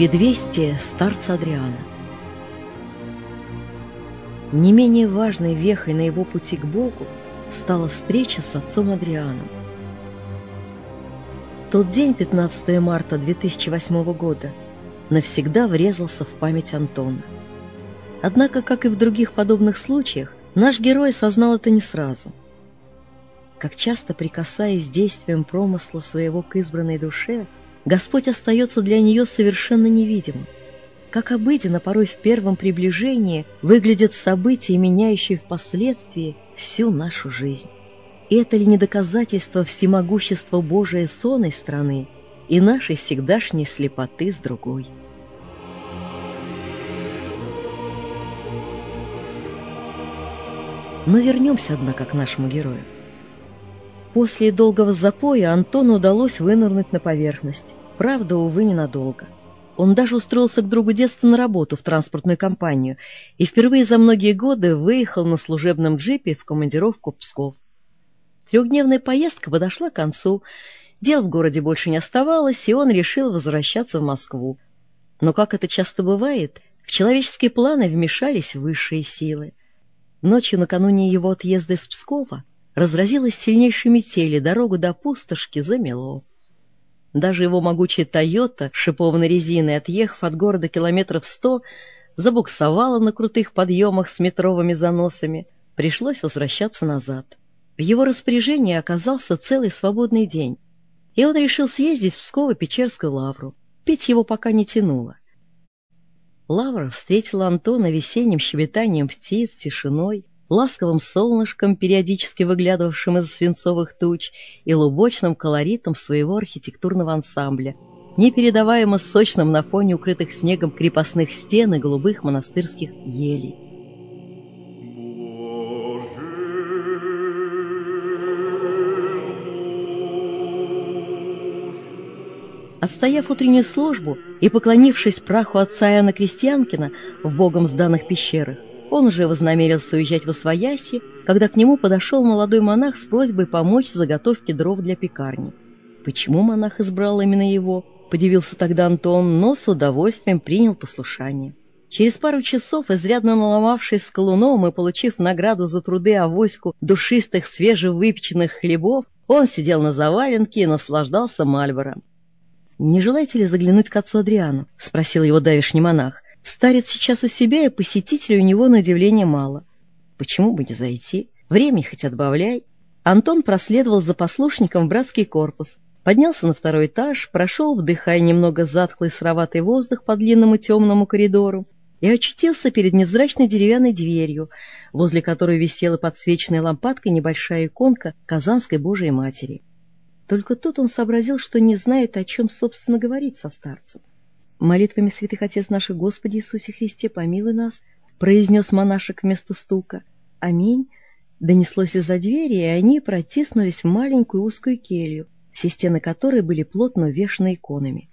Предвестие старца Адриана Не менее важной вехой на его пути к Богу стала встреча с отцом Адрианом. Тот день, 15 марта 2008 года, навсегда врезался в память Антона. Однако, как и в других подобных случаях, наш герой осознал это не сразу. Как часто прикасаясь действием промысла своего к избранной душе – Господь остается для нее совершенно невидимым. Как обыденно порой в первом приближении выглядят события, меняющие впоследствии всю нашу жизнь. И это ли не доказательство всемогущества Божия с оной страны и нашей всегдашней слепоты с другой? Но вернемся, однако, к нашему герою. После долгого запоя Антону удалось вынырнуть на поверхность. Правда, увы, ненадолго. Он даже устроился к другу детства на работу в транспортную компанию и впервые за многие годы выехал на служебном джипе в командировку в Псков. Трехдневная поездка подошла к концу, дел в городе больше не оставалось, и он решил возвращаться в Москву. Но, как это часто бывает, в человеческие планы вмешались высшие силы. Ночью накануне его отъезда из Пскова разразилась сильнейшей метели, дорогу до пустошки замело. Даже его могучая «Тойота» шипованной резиной, отъехав от города километров сто, забуксовала на крутых подъемах с метровыми заносами. Пришлось возвращаться назад. В его распоряжении оказался целый свободный день, и он решил съездить в Псково-Печерскую лавру. Пить его пока не тянуло. Лавра встретила Антона весенним щебетанием птиц, тишиной, ласковым солнышком, периодически выглядывавшим из свинцовых туч, и лубочным колоритом своего архитектурного ансамбля, непередаваемо сочным на фоне укрытых снегом крепостных стен и голубых монастырских елей. Отстояв утреннюю службу и поклонившись праху отца Иоанна Крестьянкина в богом сданных пещерах, он уже вознамерился уезжать в Освояси, когда к нему подошел молодой монах с просьбой помочь в заготовке дров для пекарни. Почему монах избрал именно его, подивился тогда Антон, но с удовольствием принял послушание. Через пару часов, изрядно наломавшись с колуном и получив награду за труды авоську душистых свежевыпеченных хлебов, он сидел на заваленке и наслаждался Мальбором. «Не желаете ли заглянуть к отцу Адриану?» — спросил его давишний монах. Старец сейчас у себя, и посетителей у него на удивление мало. Почему бы не зайти? Время хоть отбавляй. Антон проследовал за послушником в братский корпус, поднялся на второй этаж, прошел, вдыхая немного затхлый сыроватый воздух по длинному темному коридору, и очутился перед невзрачной деревянной дверью, возле которой висела подсвеченная лампадкой небольшая иконка Казанской Божией Матери. Только тут он сообразил, что не знает, о чем, собственно, говорить со старцем. «Молитвами святых Отец наших Господи Иисусе Христе, помилуй нас», произнес монашек вместо стука. «Аминь». Донеслось из-за двери, и они протиснулись в маленькую узкую келью, все стены которой были плотно увешаны иконами.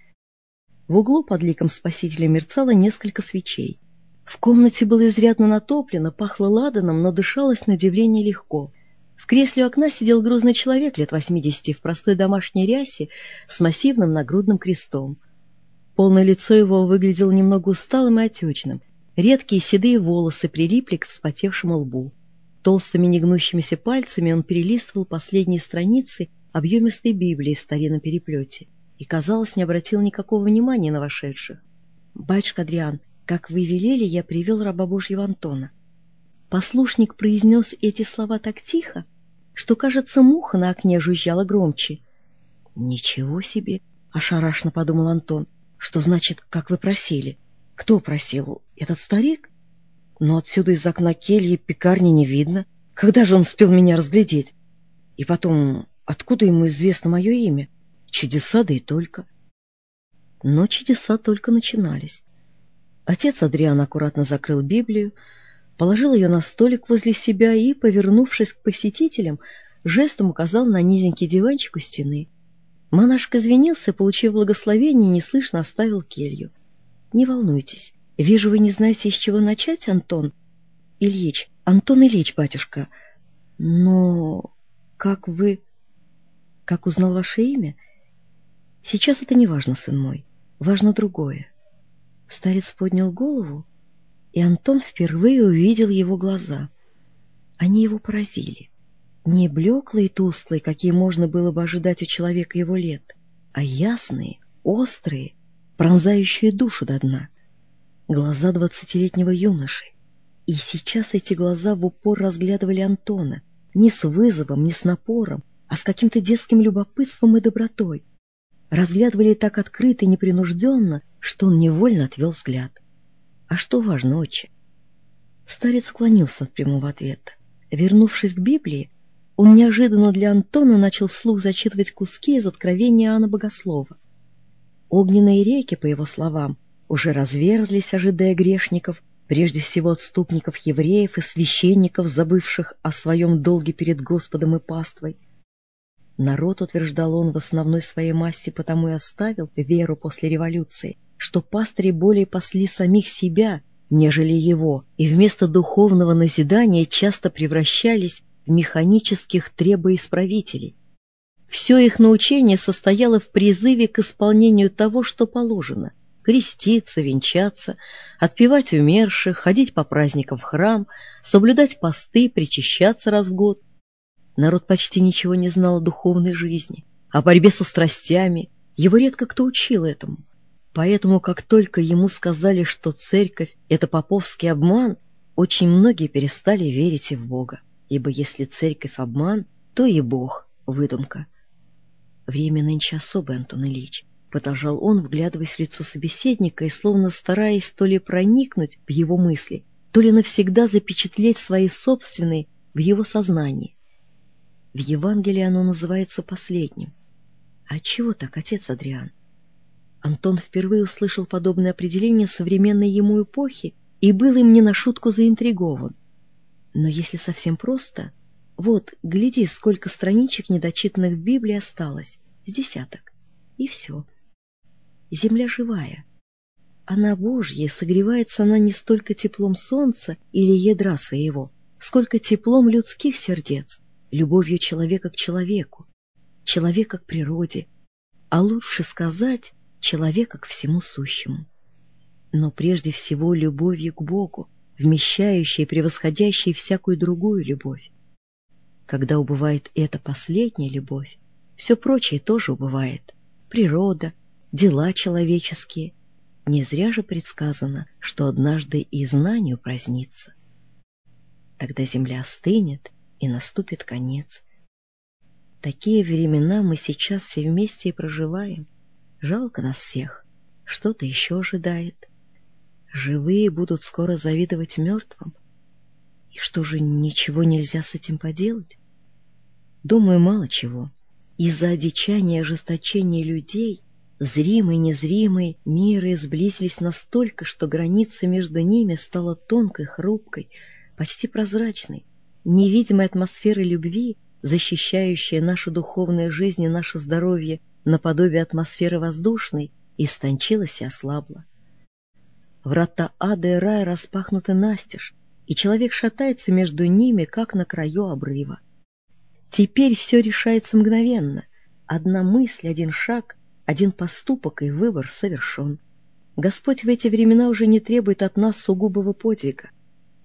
В углу под ликом Спасителя мерцало несколько свечей. В комнате было изрядно натоплено, пахло ладаном, но дышалось на удивление легко. В кресле у окна сидел грузный человек лет восьмидесяти в простой домашней рясе с массивным нагрудным крестом. Полное лицо его выглядело немного усталым и отечным. Редкие седые волосы прилипли к вспотевшему лбу. Толстыми негнущимися пальцами он перелистывал последние страницы объемистой Библии в старинном переплете и, казалось, не обратил никакого внимания на вошедших. «Батюшка Адриан, как вы велели, я привел раба Божьего Антона». Послушник произнес эти слова так тихо, что, кажется, муха на окне жужжала громче. «Ничего себе!» — ошарашенно подумал Антон. Что значит, как вы просили? Кто просил? Этот старик? Но отсюда из окна кельи пекарни не видно. Когда же он успел меня разглядеть? И потом, откуда ему известно мое имя? Чудеса, да и только. Но чудеса только начинались. Отец Адриан аккуратно закрыл Библию, положил ее на столик возле себя и, повернувшись к посетителям, жестом указал на низенький диванчик у стены. Монашка извинился, получив благословение, неслышно оставил келью. — Не волнуйтесь. Вижу, вы не знаете, с чего начать, Антон. — Ильич. Антон Ильич, батюшка. Но как вы... Как узнал ваше имя? Сейчас это не важно, сын мой. Важно другое. Старец поднял голову, и Антон впервые увидел его глаза. Они его поразили. Не блеклые и тусклые, какие можно было бы ожидать у человека его лет, а ясные, острые, пронзающие душу до дна. Глаза двадцатилетнего юноши. И сейчас эти глаза в упор разглядывали Антона, не с вызовом, не с напором, а с каким-то детским любопытством и добротой. Разглядывали так открыто и непринужденно, что он невольно отвел взгляд. «А что важно, отче?» Старец уклонился от прямого ответа. Вернувшись к Библии, он неожиданно для Антона начал вслух зачитывать куски из откровения Иоанна Богослова. Огненные реки, по его словам, уже разверзлись, ожидая грешников, прежде всего отступников евреев и священников, забывших о своем долге перед Господом и паствой. Народ, утверждал он в основной своей массе, потому и оставил веру после революции, что пастыри более пасли самих себя, нежели его, и вместо духовного назидания часто превращались механических требоисправителей. Все их научение состояло в призыве к исполнению того, что положено — креститься, венчаться, отпевать умерших, ходить по праздникам в храм, соблюдать посты, причащаться раз в год. Народ почти ничего не знал о духовной жизни, о борьбе со страстями, его редко кто учил этому. Поэтому, как только ему сказали, что церковь — это поповский обман, очень многие перестали верить и в Бога. Ибо если церковь — обман, то и Бог — выдумка. Время нынче особое, Антон Ильич. Продолжал он, вглядываясь в лицо собеседника и словно стараясь то ли проникнуть в его мысли, то ли навсегда запечатлеть свои собственные в его сознании. В Евангелии оно называется последним. А чего так, отец Адриан? Антон впервые услышал подобное определение современной ему эпохи и был им не на шутку заинтригован. Но если совсем просто, вот, гляди, сколько страничек недочитанных в Библии осталось, с десяток, и все. Земля живая. Она Божья, согревается она не столько теплом солнца или ядра своего, сколько теплом людских сердец, любовью человека к человеку, человека к природе, а лучше сказать, человека к всему сущему. Но прежде всего любовью к Богу, вмещающей и превосходящей всякую другую любовь. Когда убывает эта последняя любовь, все прочее тоже убывает. Природа, дела человеческие. Не зря же предсказано, что однажды и знание упразднится. Тогда земля остынет, и наступит конец. Такие времена мы сейчас все вместе и проживаем. Жалко нас всех. Что-то еще ожидает. Живые будут скоро завидовать мертвым. И что же, ничего нельзя с этим поделать? Думаю, мало чего. Из-за одичания и ожесточения людей зримые и незримые миры сблизились настолько, что граница между ними стала тонкой, хрупкой, почти прозрачной. Невидимая атмосфера любви, защищающая нашу духовную жизнь и наше здоровье наподобие атмосферы воздушной, истончилась и ослабла. Врата ада и рая распахнуты настежь, и человек шатается между ними, как на краю обрыва. Теперь все решается мгновенно. Одна мысль, один шаг, один поступок и выбор совершен. Господь в эти времена уже не требует от нас сугубого подвига.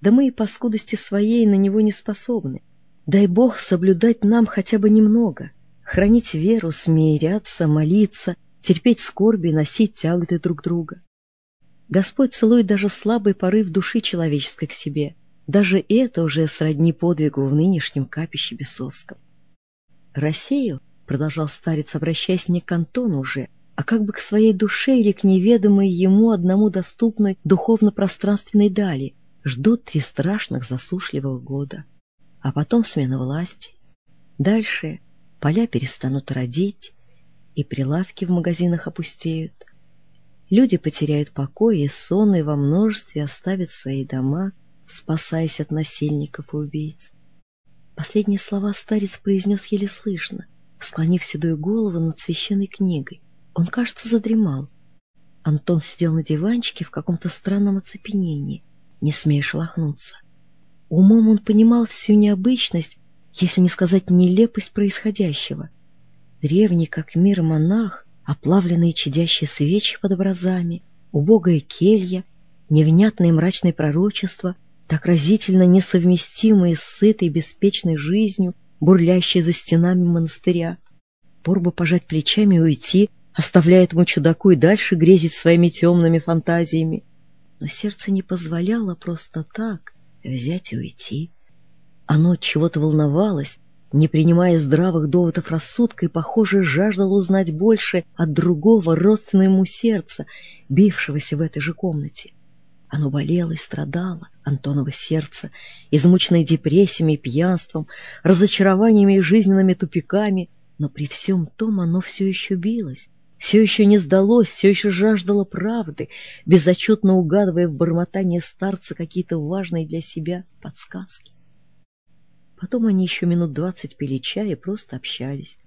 Да мы и по скудости своей на него не способны. Дай Бог соблюдать нам хотя бы немного — хранить веру, смиряться, молиться, терпеть скорби носить тяготы друг друга. Господь целует даже слабый порыв души человеческой к себе. Даже это уже сродни подвигу в нынешнем капище Бесовском. Россию, продолжал старец, обращаясь не к Антону уже, а как бы к своей душе или к неведомой ему одному доступной духовно-пространственной дали, ждут три страшных засушливых года. А потом смена власти. Дальше поля перестанут родить, и прилавки в магазинах опустеют. Люди потеряют покой и сон, и во множестве оставят свои дома, спасаясь от насильников и убийц. Последние слова старец произнес еле слышно, склонив седую голову над священной книгой. Он, кажется, задремал. Антон сидел на диванчике в каком-то странном оцепенении, не смея шелохнуться. Умом он понимал всю необычность если не сказать нелепость происходящего. Древний, как мир, монах, оплавленные чадящие свечи под образами, убогая келья, невнятное и мрачное пророчество, так разительно несовместимые с сытой беспечной жизнью, бурлящей за стенами монастыря. Пор бы пожать плечами и уйти, оставляя этому чудаку и дальше грезить своими темными фантазиями. Но сердце не позволяло просто так взять и уйти. Оно чего-то волновалось, не принимая здравых доводов рассудка и, похоже, жаждало узнать больше от другого родственного ему сердца, бившегося в этой же комнате. Оно болело и страдало, Антоново сердце, измученное депрессиями и пьянством, разочарованиями и жизненными тупиками, но при всем том оно все еще билось, все еще не сдалось, все еще жаждало правды, безотчетно угадывая в бормотании старца какие-то важные для себя подсказки. Потом они еще минут двадцать пили чай и просто общались.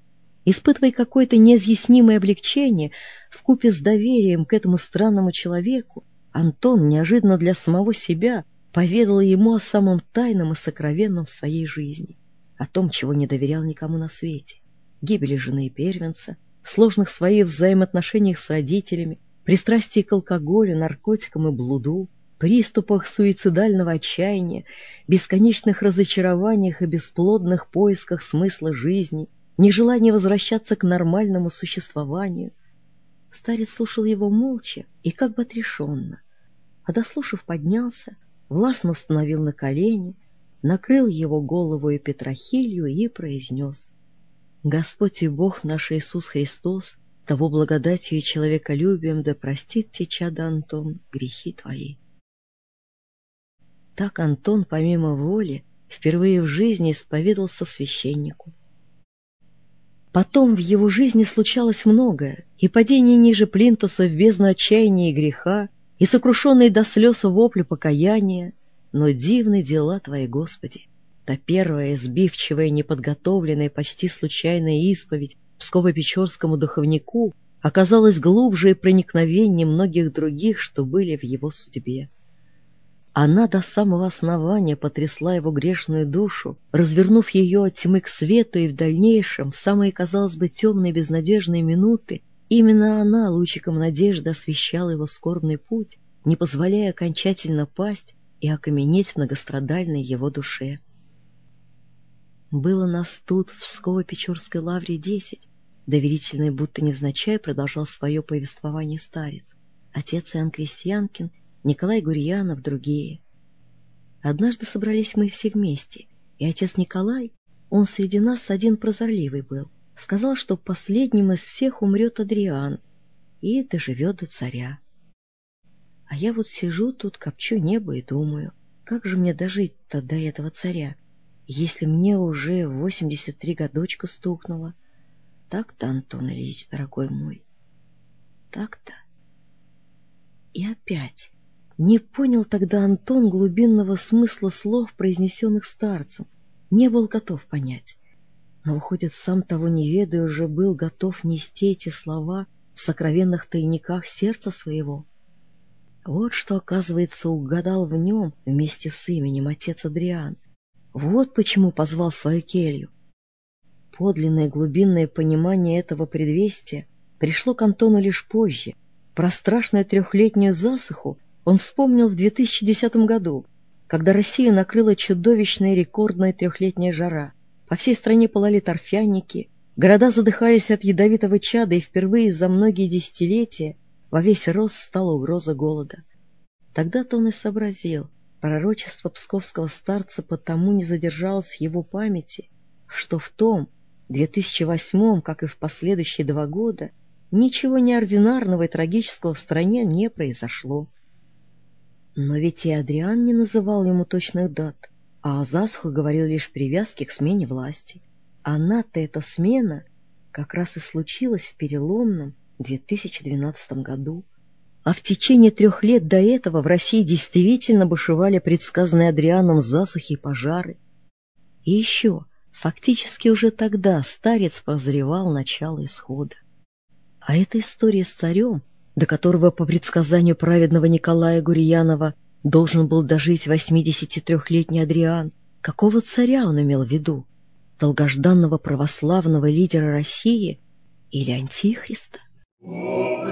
Испытывая какое-то неизъяснимое облегчение, вкупе с доверием к этому странному человеку, Антон неожиданно для самого себя поведал ему о самом тайном и сокровенном в своей жизни, о том, чего не доверял никому на свете, гибели жены и первенца, сложных своих взаимоотношениях с родителями, пристрастии к алкоголю, наркотикам и блуду, приступах суицидального отчаяния, бесконечных разочарованиях и бесплодных поисках смысла жизни, нежелании возвращаться к нормальному существованию. Старец слушал его молча и как бы отрешенно, а дослушав поднялся, властно установил на колени, накрыл его голову и Петрохилью и произнес «Господь и Бог наш Иисус Христос, того благодатью и человеколюбием да простит тебе, да Антон, грехи твои». Так Антон, помимо воли, впервые в жизни исповедался священнику. Потом в его жизни случалось многое, и падение ниже плинтуса в бездну отчаяния и греха, и сокрушенные до слез вопли покаяния, но дивны дела Твои, Господи. Та первая, сбивчивая, неподготовленная, почти случайная исповедь Псково-Печорскому духовнику оказалась глубже и проникновеннее многих других, что были в его судьбе. Она до самого основания потрясла его грешную душу, развернув ее от тьмы к свету, и в дальнейшем, в самые, казалось бы, темные безнадежные минуты, именно она лучиком надежды освещала его скорбный путь, не позволяя окончательно пасть и окаменеть в многострадальной его душе. Было нас тут, в Псково-Печорской лавре, десять, доверительно и будто невзначай продолжал свое повествование старец. Отец Иоанн Крестьянкин — Николай Гурьянов, другие. Однажды собрались мы все вместе, и отец Николай, он среди нас один прозорливый был, сказал, что последним из всех умрет Адриан и доживет до царя. А я вот сижу тут, копчу небо и думаю, как же мне дожить-то до этого царя, если мне уже восемьдесят три годочка стукнуло? Так-то, Антон Ильич, дорогой мой, так-то. И опять не понял тогда Антон глубинного смысла слов, произнесенных старцем, не был готов понять. Но, выходит, сам того не ведая, уже был готов нести эти слова в сокровенных тайниках сердца своего. Вот что, оказывается, угадал в нем вместе с именем отец Адриан. Вот почему позвал свою келью. Подлинное глубинное понимание этого предвестия пришло к Антону лишь позже. Про страшную трехлетнюю засуху он вспомнил в 2010 году, когда Россию накрыла чудовищная рекордная трехлетняя жара. По всей стране пылали торфяники, города задыхались от ядовитого чада, и впервые за многие десятилетия во весь рост стала угроза голода. Тогда-то он и сообразил, пророчество псковского старца потому не задержалось в его памяти, что в том 2008, как и в последующие два года, ничего неординарного и трагического в стране не произошло. Но ведь и Адриан не называл ему точных дат, а о засухе говорил лишь привязки к смене власти. Она-то эта смена как раз и случилась в переломном 2012 году. А в течение трех лет до этого в России действительно бушевали предсказанные Адрианом засухи и пожары. И еще, фактически уже тогда старец прозревал начало исхода. А эта история с царем — до которого по предсказанию праведного Николая Гурьянова должен был дожить 83-летний Адриан, какого царя он имел в виду? Долгожданного православного лидера России или Антихриста? О,